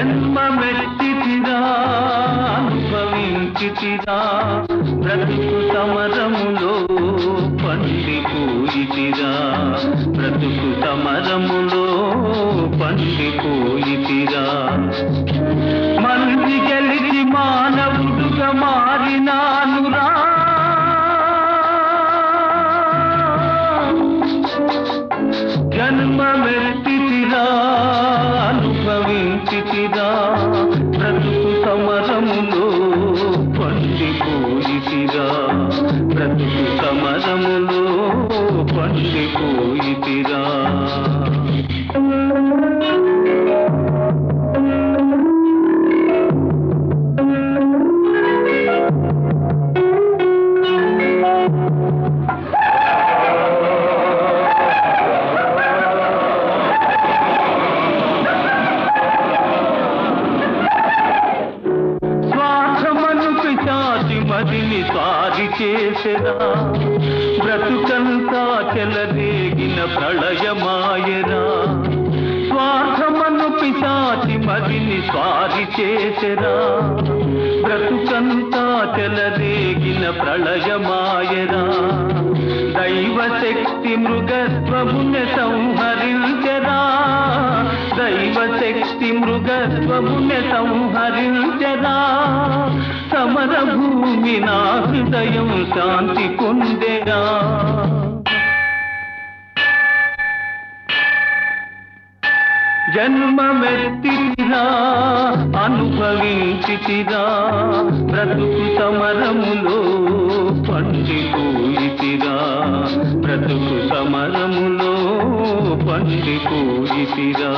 అనుభవించితిరా జన్మమెత్తితిరా అనుభవించితిరా బ్రతుకు సమరములో పండిపోయితిరా బ్రతుకు సమరములో పండిపోయితిరా మంది గెలిచి మానవుడుగా మారినానురా. జన్మ సమరములో పండిపోయితిరా మదిని సారి చేసెరా బ్రతుకంతా చెలరేగిన ప్రళయమాయరా స్వార్థమను పిశాచి మదిని స్వారి చేసెరా బ్రతుకంతా చెలరేగిన ప్రళయమాయరా దైవశక్తి శక్తి మృగత్వమున సంహరించరా దైవ శక్తి మృగత్వమున సమర భూమి నా హృదయం శాంతి పొందెరా. జన్మమెత్తిరా అనుభవించితిరా బ్రతుకు సమరములో పండిపోయితిరా. బ్రతుకు సమరములో పండిపోయితిరా.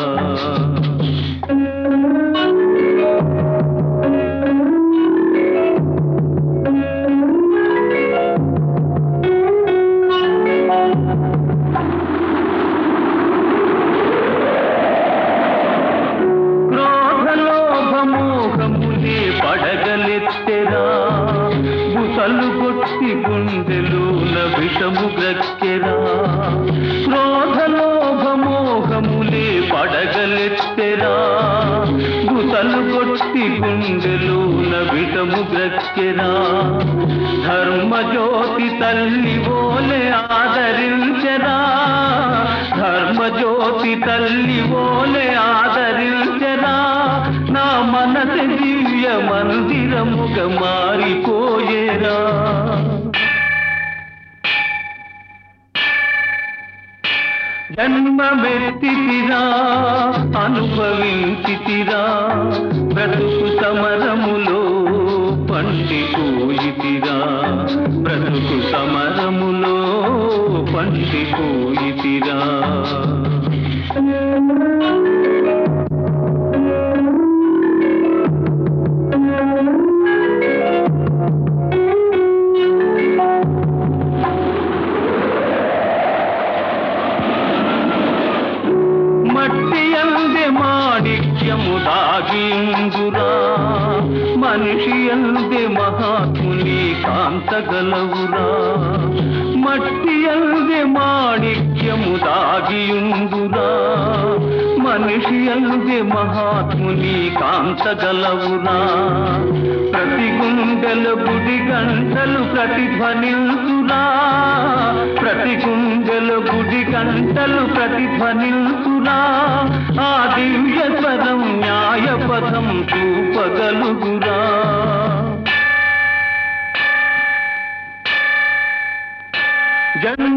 గుండెలోన విషము గ్రక్కెరా. క్రోధలోభమోహములే పడగలెత్తెరా. గుతలు కొట్టి గుండెలోన విషము గ్రక్కెరా. ధర్మజ్యోతి తల్లి ఓలే ఆదరించరా. ధర్మజ్యోతి తల్లి ఓలే ఆదరించరా. నా మనసు దివ్య మందిరముగ మారిపోయేరా. జన్మమెత్తితిరా అనుభవించితిరా బ్రతుకు సమరములో పండిపోయితిరా బ్రతుకు సమరములో పండిపోయితిరా మట్టి సత్యము దాగిందురా. మనిషి అందే మహాత్ముని కాంతగలవురా. మట్టి అందే మాణిక్యము దాగియుందురా. మనిషి అందే మహాత్ముని కాంతగలవురా. ప్రతి గుండెల గుడి గంటలు ప్రతిధ్వనిల్సురా ప్రతి గుండెల గుడి గంటలు ప్రతిధ్వనిల్సురా చూపగలుగురా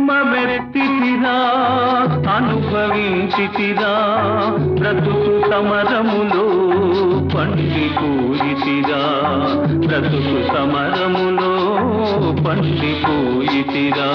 జన్మమెత్తితిరా అనుభవించితిరా బ్రతుకు సమరములో పండి పూజితిరా. బ్రతుకు సమరములో పండి పూజితిరా.